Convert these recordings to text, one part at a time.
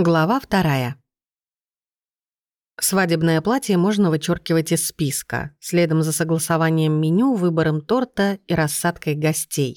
Глава вторая. Свадебное платье можно вычеркивать из списка, следом за согласованием меню, выбором торта и рассадкой гостей.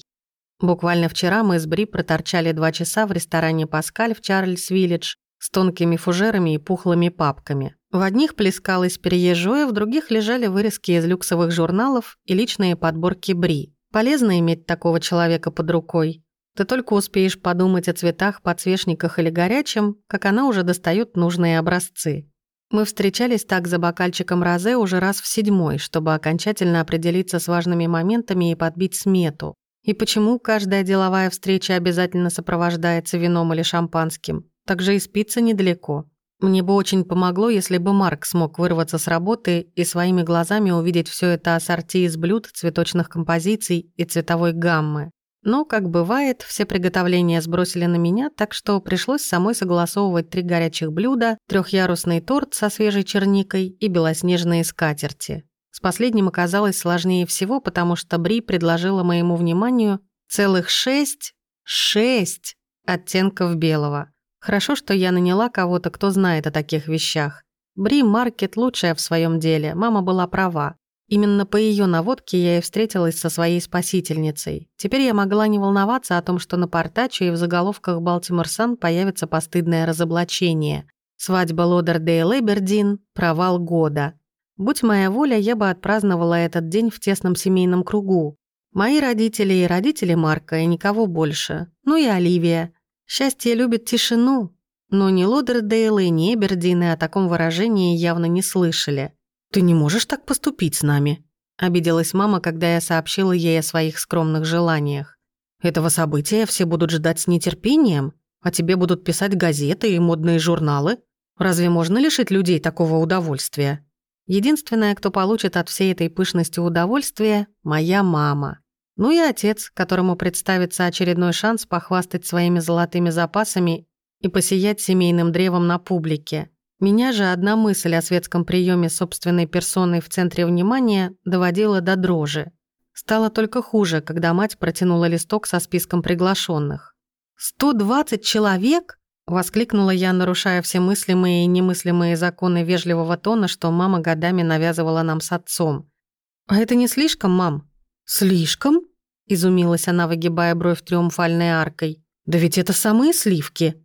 Буквально вчера мы с Бри проторчали два часа в ресторане «Паскаль» в Чарльз-Виллидж с тонкими фужерами и пухлыми папками. В одних плескалось переезжое, в других лежали вырезки из люксовых журналов и личные подборки Бри. Полезно иметь такого человека под рукой. Ты только успеешь подумать о цветах, подсвечниках или горячем, как она уже достает нужные образцы. Мы встречались так за бокальчиком розе уже раз в седьмой, чтобы окончательно определиться с важными моментами и подбить смету. И почему каждая деловая встреча обязательно сопровождается вином или шампанским? Также и спиться недалеко. Мне бы очень помогло, если бы Марк смог вырваться с работы и своими глазами увидеть все это ассорти из блюд, цветочных композиций и цветовой гаммы. Но, как бывает, все приготовления сбросили на меня, так что пришлось самой согласовывать три горячих блюда, трехярусный торт со свежей черникой и белоснежные скатерти. С последним оказалось сложнее всего, потому что Бри предложила моему вниманию целых шесть, шесть оттенков белого. Хорошо, что я наняла кого-то, кто знает о таких вещах. Бри Маркет лучшая в своем деле, мама была права. Именно по ее наводке я и встретилась со своей спасительницей. Теперь я могла не волноваться о том, что на портаче и в заголовках «Балтимор Сан» появится постыдное разоблачение. Свадьба Лодердейл Эбердин – провал года. Будь моя воля, я бы отпраздновала этот день в тесном семейном кругу. Мои родители и родители Марка, и никого больше. Ну и Оливия. Счастье любит тишину. Но ни Лодердейлы, ни Эбердины о таком выражении явно не слышали. «Ты не можешь так поступить с нами», — обиделась мама, когда я сообщила ей о своих скромных желаниях. «Этого события все будут ждать с нетерпением, а тебе будут писать газеты и модные журналы. Разве можно лишить людей такого удовольствия?» Единственная, кто получит от всей этой пышности удовольствие — моя мама. Ну и отец, которому представится очередной шанс похвастать своими золотыми запасами и посиять семейным древом на публике. Меня же одна мысль о светском приеме собственной персоной в центре внимания доводила до дрожи. Стало только хуже, когда мать протянула листок со списком приглашенных. «Сто двадцать человек?» — воскликнула я, нарушая все мыслимые и немыслимые законы вежливого тона, что мама годами навязывала нам с отцом. «А это не слишком, мам?» «Слишком?» — изумилась она, выгибая бровь триумфальной аркой. «Да ведь это самые сливки!»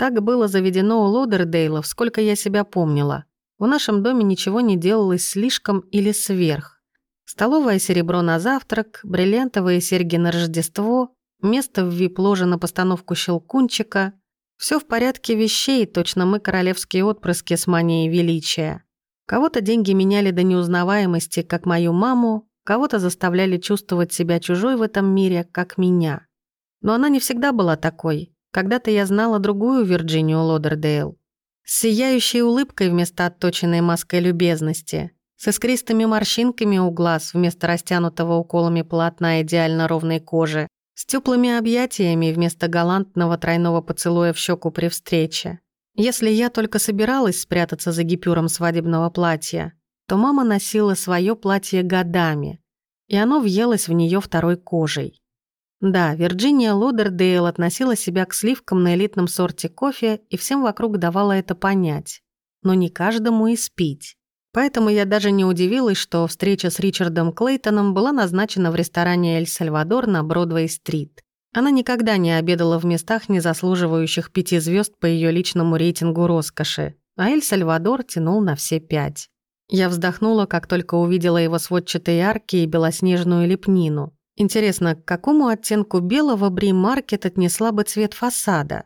Так было заведено у Лодердейлов, сколько я себя помнила. В нашем доме ничего не делалось слишком или сверх. Столовое серебро на завтрак, бриллиантовые серьги на Рождество, место в вип-ложе на постановку щелкунчика. Все в порядке вещей, точно мы королевские отпрыски с манией величия. Кого-то деньги меняли до неузнаваемости, как мою маму, кого-то заставляли чувствовать себя чужой в этом мире, как меня. Но она не всегда была такой. Когда-то я знала другую Вирджинию Лодердейл. С сияющей улыбкой вместо отточенной маской любезности, с искристыми морщинками у глаз вместо растянутого уколами полотна идеально ровной кожи, с теплыми объятиями вместо галантного тройного поцелуя в щеку при встрече. Если я только собиралась спрятаться за гипюром свадебного платья, то мама носила свое платье годами, и оно въелось в нее второй кожей. Да, Вирджиния Лодердейл относила себя к сливкам на элитном сорте кофе и всем вокруг давала это понять. Но не каждому и спить. Поэтому я даже не удивилась, что встреча с Ричардом Клейтоном была назначена в ресторане «Эль Сальвадор» на Бродвей-стрит. Она никогда не обедала в местах, не заслуживающих пяти звезд по ее личному рейтингу роскоши, а «Эль Сальвадор» тянул на все пять. Я вздохнула, как только увидела его сводчатые арки и белоснежную лепнину. Интересно, к какому оттенку белого Бри Маркет отнесла бы цвет фасада?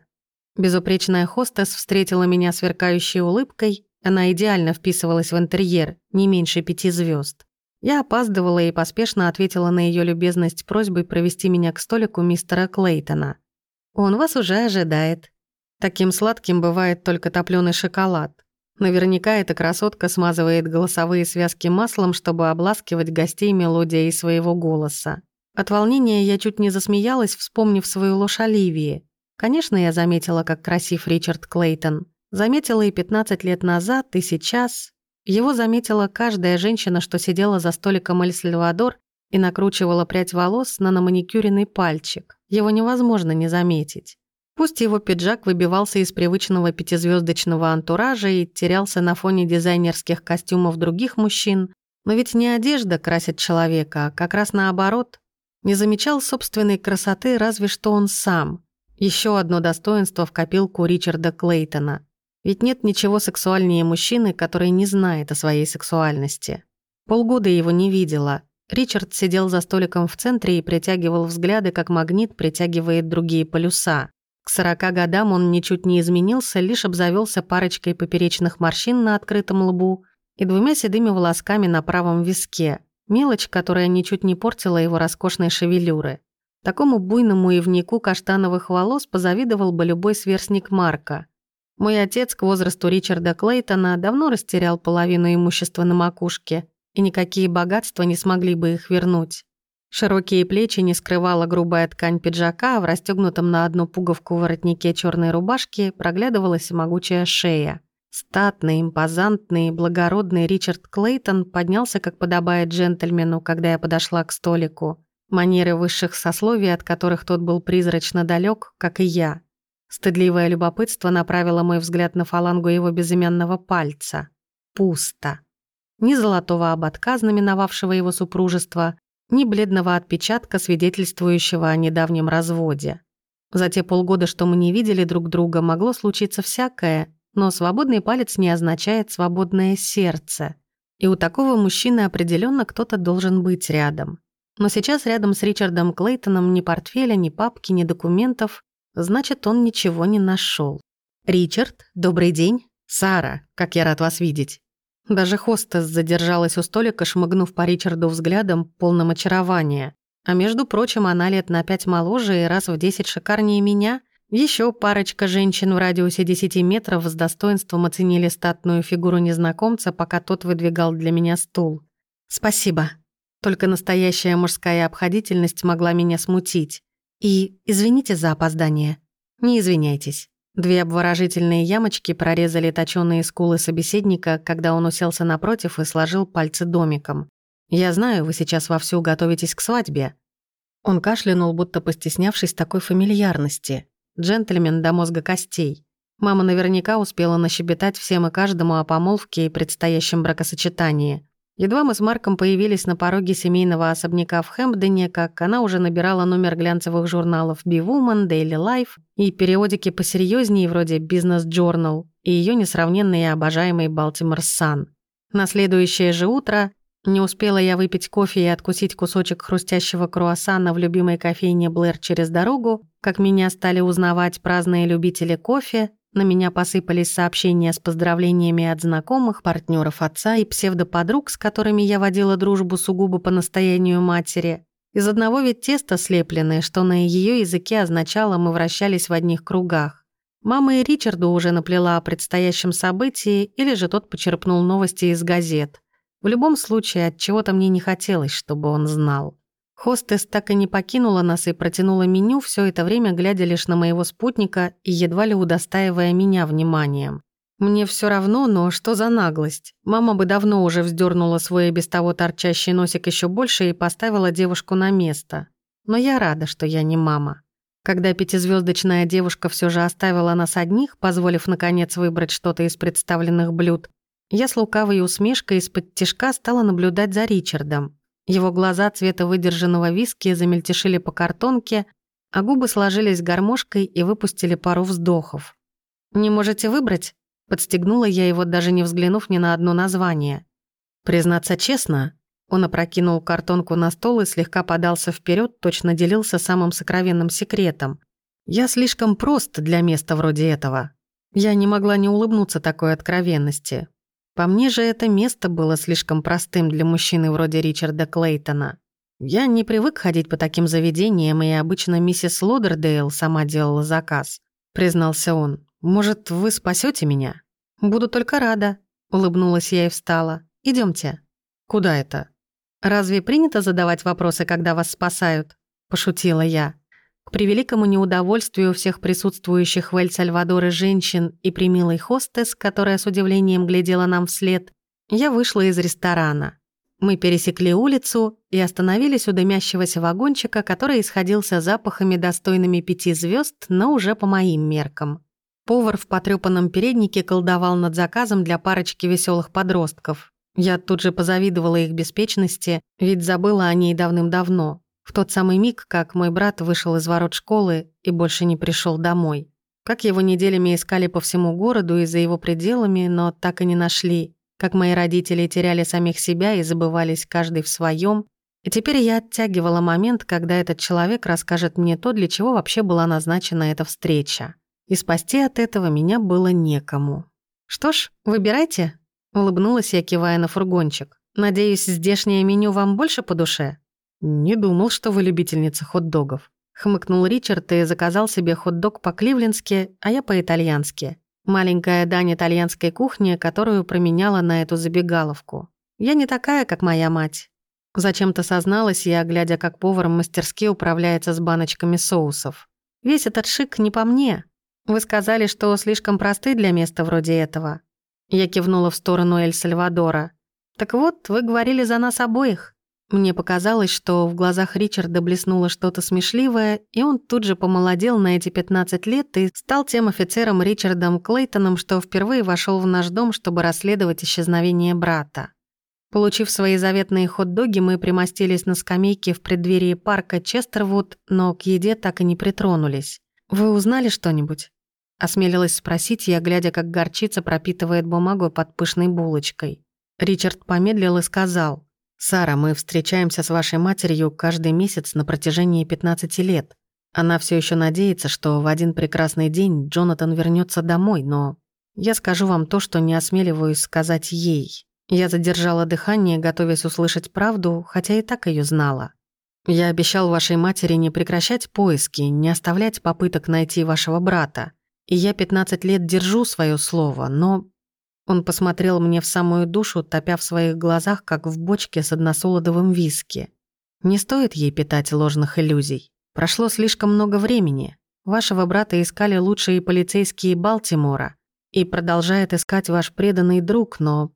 Безупречная хостес встретила меня сверкающей улыбкой, она идеально вписывалась в интерьер, не меньше пяти звезд. Я опаздывала и поспешно ответила на ее любезность просьбой провести меня к столику мистера Клейтона. «Он вас уже ожидает. Таким сладким бывает только топлёный шоколад. Наверняка эта красотка смазывает голосовые связки маслом, чтобы обласкивать гостей мелодией своего голоса. От волнения я чуть не засмеялась, вспомнив свою ложь Оливии. Конечно, я заметила, как красив Ричард Клейтон. Заметила и 15 лет назад, и сейчас. Его заметила каждая женщина, что сидела за столиком Эль Сальвадор и накручивала прядь волос на наманикюренный пальчик. Его невозможно не заметить. Пусть его пиджак выбивался из привычного пятизвездочного антуража и терялся на фоне дизайнерских костюмов других мужчин, но ведь не одежда красит человека, а как раз наоборот. Не замечал собственной красоты разве что он сам. Еще одно достоинство в копилку Ричарда Клейтона. Ведь нет ничего сексуальнее мужчины, который не знает о своей сексуальности. Полгода его не видела. Ричард сидел за столиком в центре и притягивал взгляды, как магнит притягивает другие полюса. К сорока годам он ничуть не изменился, лишь обзавелся парочкой поперечных морщин на открытом лбу и двумя седыми волосками на правом виске. Мелочь, которая ничуть не портила его роскошной шевелюры. Такому буйному ивнику каштановых волос позавидовал бы любой сверстник Марка. Мой отец к возрасту Ричарда Клейтона давно растерял половину имущества на макушке, и никакие богатства не смогли бы их вернуть. Широкие плечи не скрывала грубая ткань пиджака, а в расстёгнутом на одну пуговку воротнике черной рубашки проглядывалась могучая шея. Статный, импозантный, благородный Ричард Клейтон поднялся, как подобает джентльмену, когда я подошла к столику. Манеры высших сословий, от которых тот был призрачно далек, как и я. Стыдливое любопытство направило мой взгляд на фалангу его безымянного пальца. Пусто. Ни золотого ободка, знаменовавшего его супружество, ни бледного отпечатка, свидетельствующего о недавнем разводе. За те полгода, что мы не видели друг друга, могло случиться всякое, но свободный палец не означает свободное сердце. И у такого мужчины определенно кто-то должен быть рядом. Но сейчас рядом с Ричардом Клейтоном ни портфеля, ни папки, ни документов, значит, он ничего не нашел. «Ричард, добрый день. Сара, как я рад вас видеть». Даже хостес задержалась у столика, шмыгнув по Ричарду взглядом, полным очарования. А между прочим, она лет на пять моложе и раз в десять шикарнее меня. Еще парочка женщин в радиусе десяти метров с достоинством оценили статную фигуру незнакомца, пока тот выдвигал для меня стул. «Спасибо. Только настоящая мужская обходительность могла меня смутить. И извините за опоздание. Не извиняйтесь». Две обворожительные ямочки прорезали точёные скулы собеседника, когда он уселся напротив и сложил пальцы домиком. «Я знаю, вы сейчас вовсю готовитесь к свадьбе». Он кашлянул, будто постеснявшись такой фамильярности. Джентльмен до мозга костей. Мама наверняка успела нащебетать всем и каждому о помолвке и предстоящем бракосочетании. Едва мы с Марком появились на пороге семейного особняка в Хэмпдене, как она уже набирала номер глянцевых журналов «Be Woman», «Daily Life» и периодики посерьезнее вроде «Business Journal» и ее несравненный и обожаемый «Baltimore Sun». На следующее же утро не успела я выпить кофе и откусить кусочек хрустящего круассана в любимой кофейне Блэр через дорогу, как меня стали узнавать праздные любители кофе, на меня посыпались сообщения с поздравлениями от знакомых, партнеров отца и псевдоподруг, с которыми я водила дружбу сугубо по настоянию матери. Из одного ведь теста слепленное, что на ее языке означало «мы вращались в одних кругах». Мама и Ричарду уже наплела о предстоящем событии, или же тот почерпнул новости из газет. В любом случае, от чего то мне не хотелось, чтобы он знал. Хостес так и не покинула нас и протянула меню, все это время глядя лишь на моего спутника и едва ли удостаивая меня вниманием. Мне все равно, но что за наглость? Мама бы давно уже вздернула свой без того торчащий носик еще больше и поставила девушку на место. Но я рада, что я не мама. Когда пятизвездочная девушка все же оставила нас одних, позволив наконец выбрать что-то из представленных блюд, я с лукавой усмешкой из-под тишка стала наблюдать за Ричардом. Его глаза цвета выдержанного виски замельтешили по картонке, а губы сложились гармошкой и выпустили пару вздохов. «Не можете выбрать?» Подстегнула я его, даже не взглянув ни на одно название. Признаться честно, он опрокинул картонку на стол и слегка подался вперед, точно делился самым сокровенным секретом. «Я слишком прост для места вроде этого». Я не могла не улыбнуться такой откровенности. По мне же это место было слишком простым для мужчины вроде Ричарда Клейтона. Я не привык ходить по таким заведениям, и обычно миссис Лодердейл сама делала заказ, признался он. Может, вы спасете меня? Буду только рада, улыбнулась я и встала. Идемте. Куда это? Разве принято задавать вопросы, когда вас спасают? пошутила я. К превеликому неудовольствию всех присутствующих в Эль-Сальвадоре женщин и примилой хостес, которая с удивлением глядела нам вслед, я вышла из ресторана. Мы пересекли улицу и остановились у дымящегося вагончика, который исходился запахами, достойными пяти звезд, но уже по моим меркам. Повар в потрёпанном переднике колдовал над заказом для парочки веселых подростков. Я тут же позавидовала их беспечности, ведь забыла о ней давным-давно. В тот самый миг, как мой брат вышел из ворот школы и больше не пришел домой. Как его неделями искали по всему городу и за его пределами, но так и не нашли. Как мои родители теряли самих себя и забывались каждый в своем. И теперь я оттягивала момент, когда этот человек расскажет мне то, для чего вообще была назначена эта встреча. И спасти от этого меня было некому. «Что ж, выбирайте», — улыбнулась я, кивая на фургончик. «Надеюсь, здешнее меню вам больше по душе?» «Не думал, что вы любительница хот-догов», — хмыкнул Ричард и заказал себе хот-дог по-кливлендски, а я по-итальянски. Маленькая дань итальянской кухни, которую променяла на эту забегаловку. Я не такая, как моя мать. Зачем-то созналась я, глядя, как повар мастерски управляется с баночками соусов. Весь этот шик не по мне. Вы сказали, что слишком просты для места вроде этого. Я кивнула в сторону Эль-Сальвадора. Так вот, вы говорили за нас обоих. Мне показалось, что в глазах Ричарда блеснуло что-то смешливое, и он тут же помолодел на эти 15 лет и стал тем офицером Ричардом Клейтоном, что впервые вошел в наш дом, чтобы расследовать исчезновение брата. Получив свои заветные хот-доги, мы примостились на скамейке в преддверии парка Честервуд, но к еде так и не притронулись. «Вы узнали что-нибудь?» Осмелилась спросить я, глядя, как горчица пропитывает бумагу под пышной булочкой. Ричард помедлил и сказал, «Сара, мы встречаемся с вашей матерью каждый месяц на протяжении 15 лет. Она все еще надеется, что в один прекрасный день Джонатан вернется домой, но я скажу вам то, что не осмеливаюсь сказать ей. Я задержала дыхание, готовясь услышать правду, хотя и так ее знала. Я обещал вашей матери не прекращать поиски, не оставлять попыток найти вашего брата. И я 15 лет держу свое слово, но он посмотрел мне в самую душу, топя в своих глазах, как в бочке с односолодовым виски. Не стоит ей питать ложных иллюзий. Прошло слишком много времени. Вашего брата искали лучшие полицейские Балтимора. И продолжает искать ваш преданный друг, но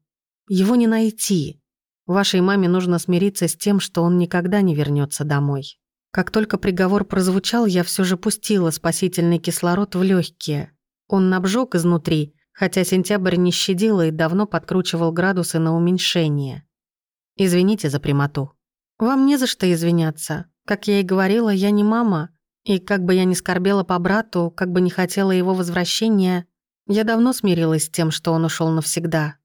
его не найти. Вашей маме нужно смириться с тем, что он никогда не вернется домой. Как только приговор прозвучал, я все же пустила спасительный кислород в легкие. Он обжег изнутри, хотя сентябрь не щадил и давно подкручивал градусы на уменьшение. Извините за прямоту. Вам не за что извиняться. Как я и говорила, я не мама, и как бы я ни скорбела по брату, как бы не хотела его возвращения, я давно смирилась с тем, что он ушел навсегда.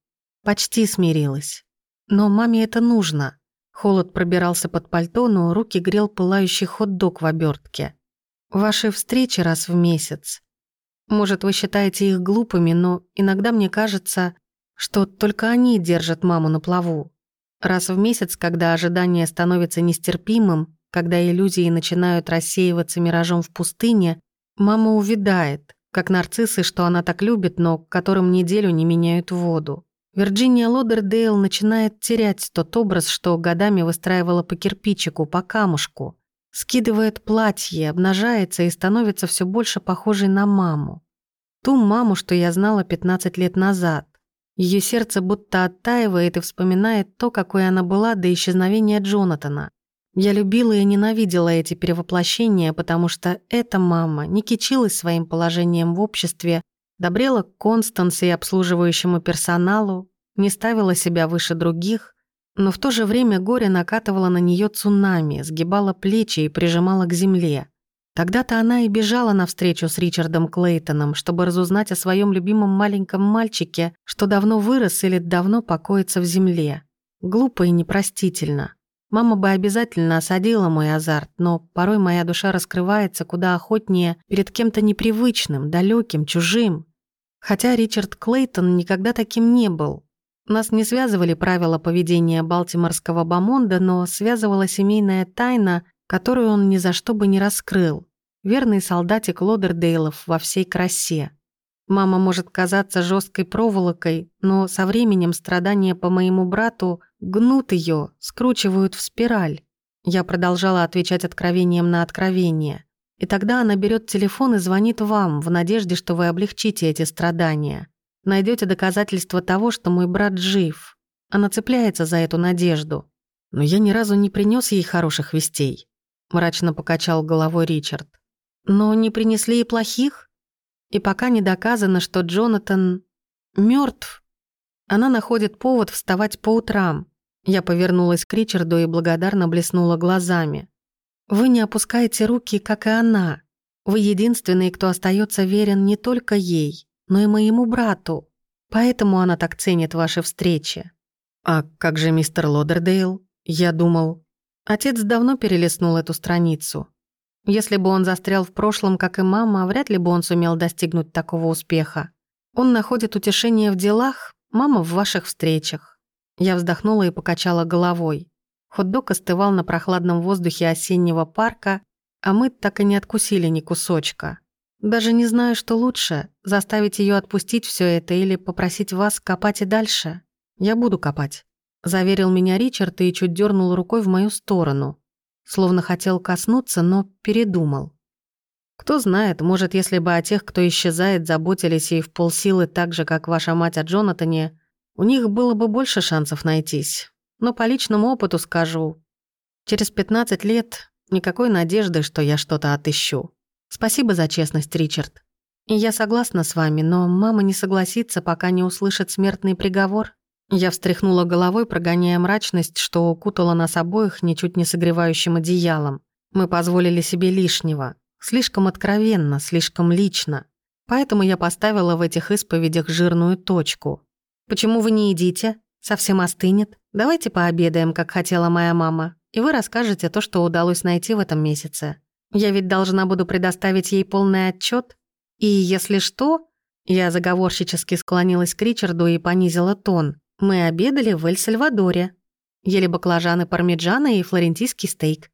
Почти смирилась. Но маме это нужно. Холод пробирался под пальто, но руки грел пылающий хот-дог в обертке. Ваши встречи раз в месяц. Может, вы считаете их глупыми, но иногда мне кажется, что только они держат маму на плаву. Раз в месяц, когда ожидание становится нестерпимым, когда иллюзии начинают рассеиваться миражом в пустыне, мама увядает, как нарциссы, что она так любит, но которым неделю не меняют воду. Вирджиния Лодердейл начинает терять тот образ, что годами выстраивала по кирпичику, по камушку. Скидывает платье, обнажается и становится все больше похожей на маму. Ту маму, что я знала 15 лет назад. Ее сердце будто оттаивает и вспоминает то, какой она была до исчезновения Джонатана. Я любила и ненавидела эти перевоплощения, потому что эта мама не кичилась своим положением в обществе, добрела к Констанс и обслуживающему персоналу, не ставила себя выше других, но в то же время горе накатывало на нее цунами, сгибало плечи и прижимало к земле. Тогда-то она и бежала навстречу с Ричардом Клейтоном, чтобы разузнать о своем любимом маленьком мальчике, что давно вырос или давно покоится в земле. Глупо и непростительно. Мама бы обязательно осадила мой азарт, но порой моя душа раскрывается куда охотнее перед кем-то непривычным, далеким, чужим. Хотя Ричард Клейтон никогда таким не был, нас не связывали правила поведения балтиморского бомонда, но связывала семейная тайна, которую он ни за что бы не раскрыл. Верный солдатик Лодердейлов во всей красе. Мама может казаться жесткой проволокой, но со временем страдания по моему брату гнут ее, скручивают в спираль. Я продолжала отвечать откровением на откровение. И тогда она берет телефон и звонит вам, в надежде, что вы облегчите эти страдания найдете доказательства того, что мой брат жив. Она цепляется за эту надежду. Но я ни разу не принес ей хороших вестей. Мрачно покачал головой Ричард. Но не принесли и плохих. И пока не доказано, что Джонатан мертв, она находит повод вставать по утрам. Я повернулась к Ричарду и благодарно блеснула глазами. «Вы не опускаете руки, как и она. Вы единственный, кто остается верен не только ей, но и моему брату. Поэтому она так ценит ваши встречи». «А как же мистер Лодердейл?» Я думал... Отец давно перелистнул эту страницу. Если бы он застрял в прошлом, как и мама, вряд ли бы он сумел достигнуть такого успеха. Он находит утешение в делах, мама в ваших встречах. Я вздохнула и покачала головой. Хот-дог остывал на прохладном воздухе осеннего парка, а мы так и не откусили ни кусочка. Даже не знаю, что лучше, заставить ее отпустить все это или попросить вас копать и дальше. Я буду копать. Заверил меня Ричард и чуть дернул рукой в мою сторону. Словно хотел коснуться, но передумал. Кто знает, может, если бы о тех, кто исчезает, заботились и в полсилы так же, как ваша мать о Джонатане, у них было бы больше шансов найтись. Но по личному опыту скажу, через 15 лет никакой надежды, что я что-то отыщу. Спасибо за честность, Ричард. Я согласна с вами, но мама не согласится, пока не услышит смертный приговор. Я встряхнула головой, прогоняя мрачность, что укутала нас обоих ничуть не согревающим одеялом. Мы позволили себе лишнего. Слишком откровенно, слишком лично. Поэтому я поставила в этих исповедях жирную точку. «Почему вы не едите? Совсем остынет. Давайте пообедаем, как хотела моя мама, и вы расскажете то, что удалось найти в этом месяце. Я ведь должна буду предоставить ей полный отчет. И если что...» Я заговорщически склонилась к Ричарду и понизила тон. Мы обедали в Эль-Сальвадоре. Ели баклажаны пармиджана и флорентийский стейк.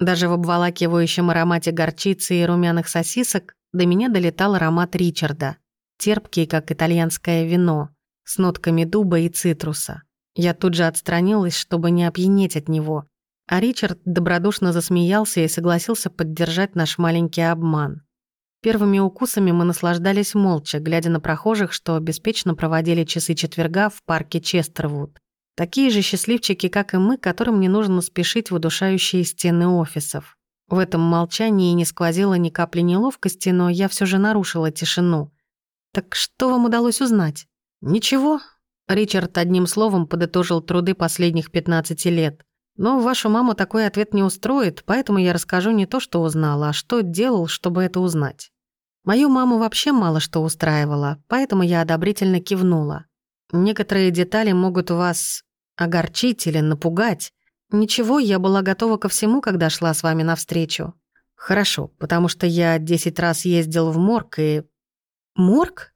Даже в обволакивающем аромате горчицы и румяных сосисок до меня долетал аромат Ричарда. Терпкий, как итальянское вино, с нотками дуба и цитруса. Я тут же отстранилась, чтобы не опьянеть от него. А Ричард добродушно засмеялся и согласился поддержать наш маленький обман. Первыми укусами мы наслаждались молча, глядя на прохожих, что беспечно проводили часы четверга в парке Честервуд. Такие же счастливчики, как и мы, которым не нужно спешить в удушающие стены офисов. В этом молчании не сквозило ни капли неловкости, но я все же нарушила тишину. «Так что вам удалось узнать?» «Ничего». Ричард одним словом подытожил труды последних 15 лет. «Но вашу маму такой ответ не устроит, поэтому я расскажу не то, что узнала, а что делал, чтобы это узнать». Мою маму вообще мало что устраивало, поэтому я одобрительно кивнула. Некоторые детали могут вас огорчить или напугать. Ничего, я была готова ко всему, когда шла с вами навстречу. Хорошо, потому что я десять раз ездил в морг и... Морг?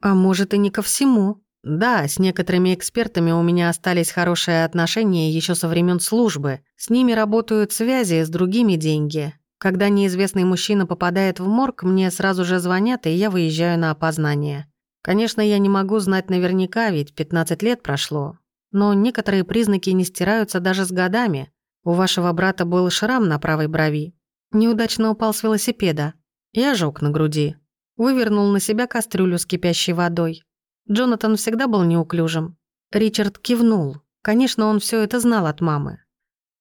А может и не ко всему. Да, с некоторыми экспертами у меня остались хорошие отношения еще со времен службы. С ними работают связи, с другими деньги. Когда неизвестный мужчина попадает в морг, мне сразу же звонят, и я выезжаю на опознание. Конечно, я не могу знать наверняка, ведь 15 лет прошло. Но некоторые признаки не стираются даже с годами. У вашего брата был шрам на правой брови. Неудачно упал с велосипеда. И ожог на груди. Вывернул на себя кастрюлю с кипящей водой. Джонатан всегда был неуклюжим. Ричард кивнул. Конечно, он все это знал от мамы.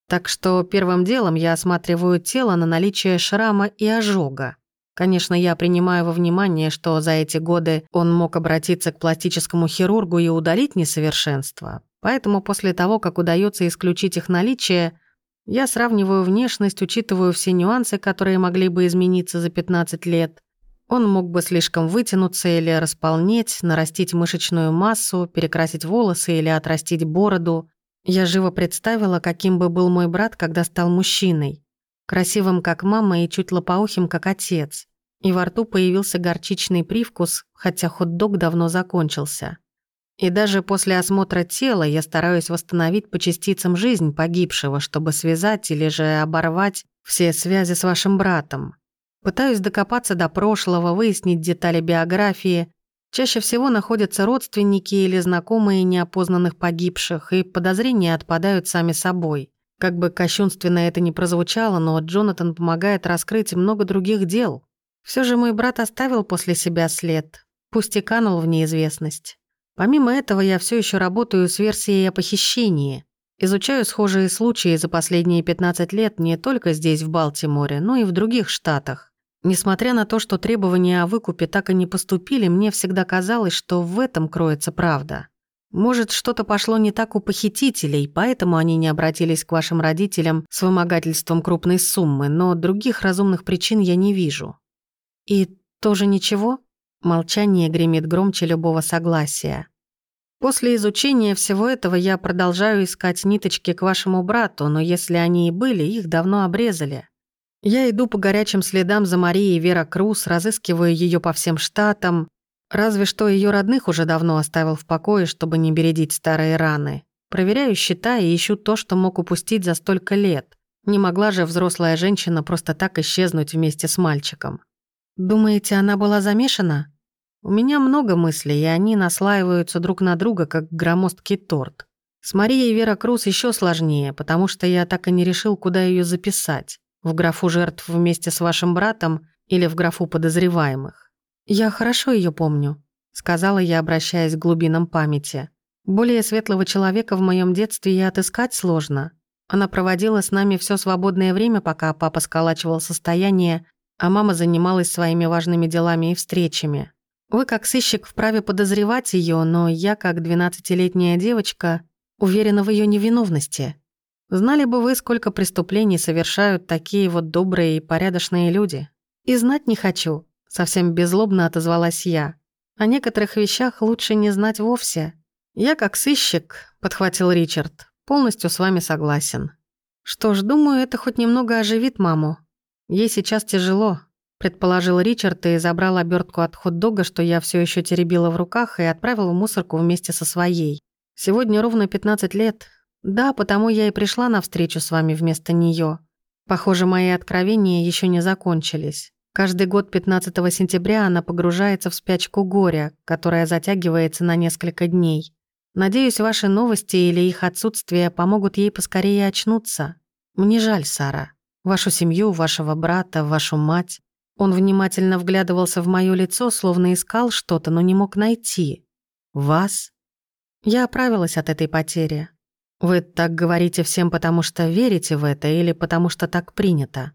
Так что первым делом я осматриваю тело на наличие шрама и ожога. Конечно, я принимаю во внимание, что за эти годы он мог обратиться к пластическому хирургу и удалить несовершенства. Поэтому после того, как удается исключить их наличие, я сравниваю внешность, учитываю все нюансы, которые могли бы измениться за 15 лет. Он мог бы слишком вытянуться или располнеть, нарастить мышечную массу, перекрасить волосы или отрастить бороду. Я живо представила, каким бы был мой брат, когда стал мужчиной. Красивым, как мама, и чуть лопоухим, как отец. И во рту появился горчичный привкус, хотя хот-дог давно закончился. И даже после осмотра тела я стараюсь восстановить по частицам жизнь погибшего, чтобы связать или же оборвать все связи с вашим братом. Пытаюсь докопаться до прошлого, выяснить детали биографии, Чаще всего находятся родственники или знакомые неопознанных погибших, и подозрения отпадают сами собой. Как бы кощунственно это ни прозвучало, но Джонатан помогает раскрыть много других дел. Все же мой брат оставил после себя след, пусть и канул в неизвестность. Помимо этого, я все еще работаю с версией о похищении. Изучаю схожие случаи за последние 15 лет не только здесь, в Балтиморе, но и в других штатах. Несмотря на то, что требования о выкупе так и не поступили, мне всегда казалось, что в этом кроется правда. Может, что-то пошло не так у похитителей, поэтому они не обратились к вашим родителям с вымогательством крупной суммы, но других разумных причин я не вижу. И тоже ничего? Молчание гремит громче любого согласия. После изучения всего этого я продолжаю искать ниточки к вашему брату, но если они и были, их давно обрезали. Я иду по горячим следам за Марией Вера Круз, разыскиваю ее по всем штатам, разве что ее родных уже давно оставил в покое, чтобы не бередить старые раны. Проверяю счета и ищу то, что мог упустить за столько лет. Не могла же взрослая женщина просто так исчезнуть вместе с мальчиком. Думаете, она была замешана? У меня много мыслей, и они наслаиваются друг на друга, как громоздкий торт. С Марией Вера Круз еще сложнее, потому что я так и не решил, куда ее записать. В графу жертв вместе с вашим братом или в графу подозреваемых. Я хорошо ее помню, сказала я, обращаясь к глубинам памяти. Более светлого человека в моем детстве и отыскать сложно. Она проводила с нами все свободное время, пока папа сколачивал состояние, а мама занималась своими важными делами и встречами. Вы, как сыщик, вправе подозревать ее, но я, как двенадцатилетняя девочка, уверена в ее невиновности. Знали бы вы, сколько преступлений совершают такие вот добрые и порядочные люди. И знать не хочу, совсем беззлобно отозвалась я. О некоторых вещах лучше не знать вовсе. Я, как сыщик, подхватил Ричард, полностью с вами согласен. Что ж, думаю, это хоть немного оживит маму. Ей сейчас тяжело, предположил Ричард и забрал обертку от хот-дога, что я все еще теребила в руках, и отправил в мусорку вместе со своей. Сегодня ровно 15 лет. Да, потому я и пришла на встречу с вами вместо нее. Похоже, мои откровения еще не закончились. Каждый год 15 сентября она погружается в спячку горя, которая затягивается на несколько дней. Надеюсь, ваши новости или их отсутствие помогут ей поскорее очнуться. Мне жаль, Сара. Вашу семью, вашего брата, вашу мать. Он внимательно вглядывался в моё лицо, словно искал что-то, но не мог найти. Вас? Я оправилась от этой потери. Вы так говорите всем, потому что верите в это или потому что так принято?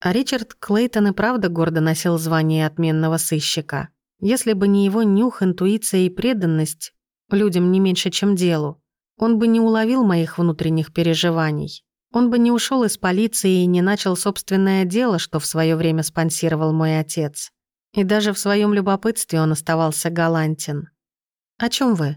А Ричард Клейтон и правда гордо носил звание отменного сыщика. Если бы не его нюх, интуиция и преданность людям не меньше, чем делу, он бы не уловил моих внутренних переживаний. Он бы не ушел из полиции и не начал собственное дело, что в свое время спонсировал мой отец. И даже в своем любопытстве он оставался галантен. «О чем вы?»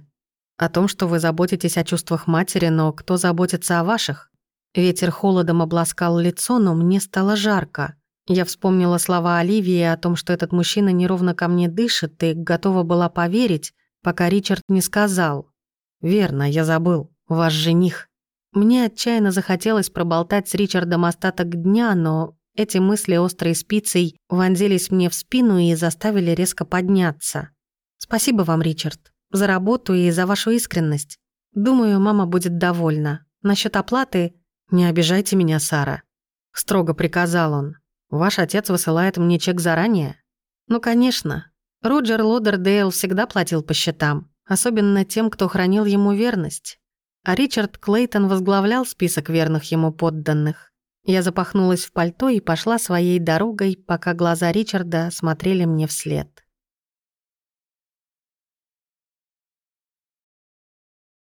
«О том, что вы заботитесь о чувствах матери, но кто заботится о ваших?» Ветер холодом обласкал лицо, но мне стало жарко. Я вспомнила слова Оливии о том, что этот мужчина неровно ко мне дышит, и готова была поверить, пока Ричард не сказал. «Верно, я забыл. Ваш жених». Мне отчаянно захотелось проболтать с Ричардом остаток дня, но эти мысли острой спицей вонзились мне в спину и заставили резко подняться. Спасибо вам, Ричард, за работу и за вашу искренность. Думаю, мама будет довольна. Насчет оплаты не обижайте меня, Сара. Строго приказал он. Ваш отец высылает мне чек заранее? Ну, конечно. Роджер Лодердейл всегда платил по счетам, особенно тем, кто хранил ему верность а Ричард Клейтон возглавлял список верных ему подданных. Я запахнулась в пальто и пошла своей дорогой, пока глаза Ричарда смотрели мне вслед.